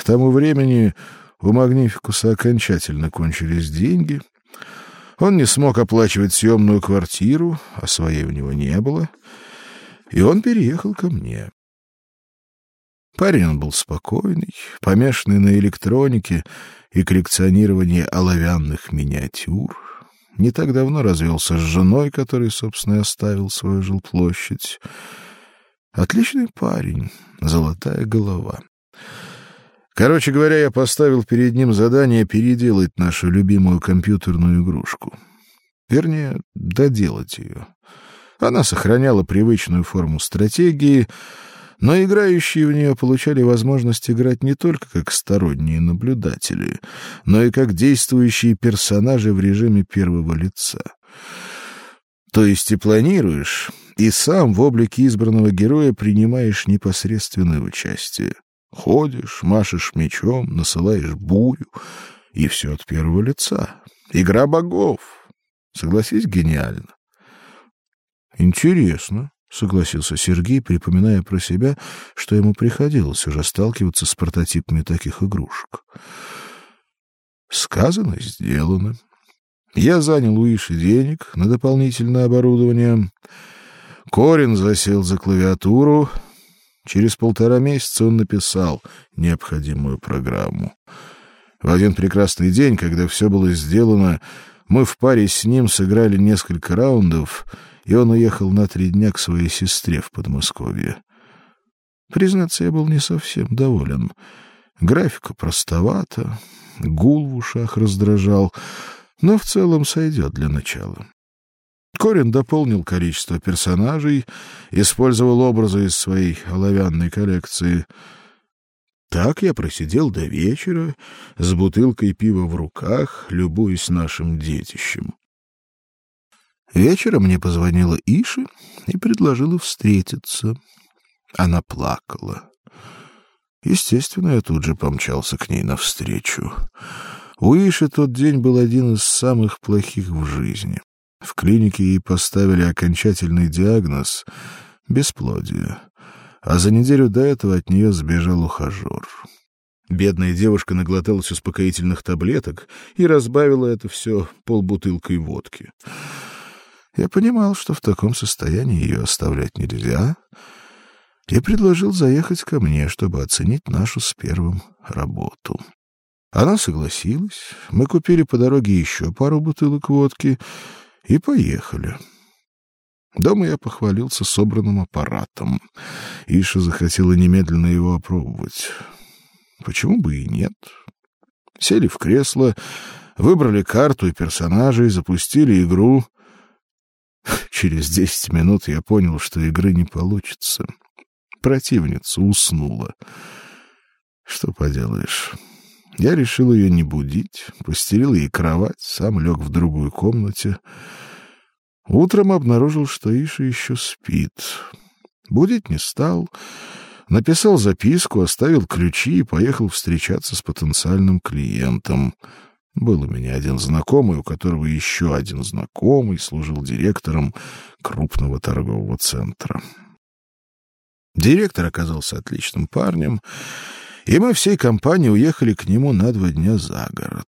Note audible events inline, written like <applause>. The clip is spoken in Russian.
К тому времени у Магнификуса окончательно кончились деньги. Он не смог оплачивать съемную квартиру, а своей у него не было, и он переехал ко мне. Парень он был спокойный, помешанный на электронике и коллекционировании оловянных миниатюр. Не так давно развелся с женой, которой, собственно, оставил свою жилплощадь. Отличный парень, золотая голова. Короче говоря, я поставил перед ним задание переделать нашу любимую компьютерную игрушку. Вернее, доделать ее. Она сохраняла привычную форму стратегии, но играющие в нее получали возможность играть не только как сторонние наблюдатели, но и как действующие персонажи в режиме первого лица. То есть и планируешь, и сам в облике избранного героя принимаешь непосредственное участие. Ходишь, машешь мечом, насылаешь бурю, и все от первого лица. Игра богов. Согласись, гениально. Интересно, согласился Сергей, припоминая про себя, что ему приходилось уже сталкиваться с прототипами таких игрушек. Сказано, сделано. Я занял у Иши денег на дополнительное оборудование. Корин засел за клавиатуру. Через полтора месяца он написал необходимую программу. В один прекрасный день, когда все было сделано, мы в паре с ним сыграли несколько раундов — и он уехал на три дня к своей сестре в Подмосковье. Признаться, я был не совсем доволен. Графика простовата, гул в ушах раздражал, но в целом сойдет для начала. Корин дополнил количество персонажей, использовал образы из своей оловянной коллекции. Так я просидел до вечера с бутылкой пива в руках, любуясь нашим детищем. Вечером мне позвонила Иша и предложила встретиться. Она плакала. Естественно, я тут же помчался к ней навстречу. У Иши тот день был один из самых плохих в жизни. В клинике ей поставили окончательный диагноз — бесплодие. А за неделю до этого от нее сбежал ухажер. Бедная девушка наглоталась успокоительных таблеток и разбавила это все полбутылкой водки. Я понимал, что в таком состоянии ее оставлять нельзя, и предложил заехать ко мне, чтобы оценить нашу с первым работу. Она согласилась. Мы купили по дороге еще пару бутылок водки и поехали. Дома я похвалился собранным аппаратом. Иша захотела немедленно его опробовать. Почему бы и нет? Сели в кресло, выбрали карту и персонажей, запустили игру <laughs> — Через десять минут я понял, что игры не получится. Противница уснула. Что поделаешь? Я решил ее не будить, постелил ей кровать, сам лег в другую комнате. Утром обнаружил, что Иша еще спит. Будить не стал, написал записку, оставил ключи и поехал встречаться с потенциальным клиентом. Был у меня один знакомый, у которого еще один знакомый служил директором крупного торгового центра. Директор оказался отличным парнем, и мы всей компанией уехали к нему на два дня за город.